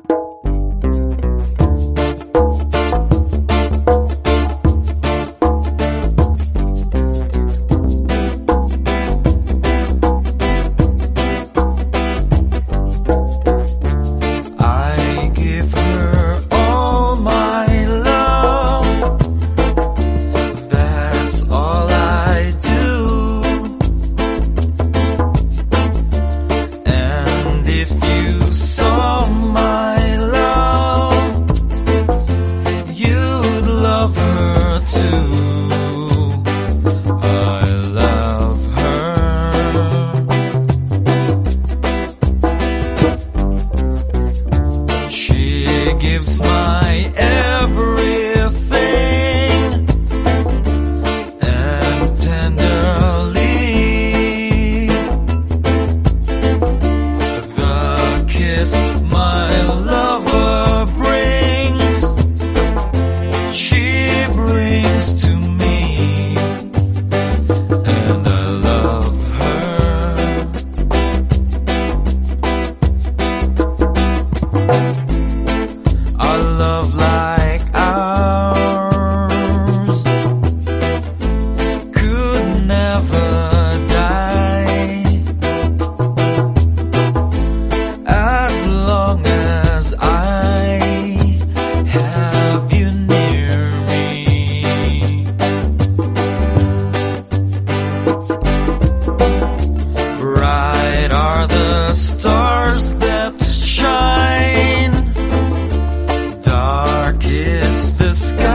I gives my every the sky.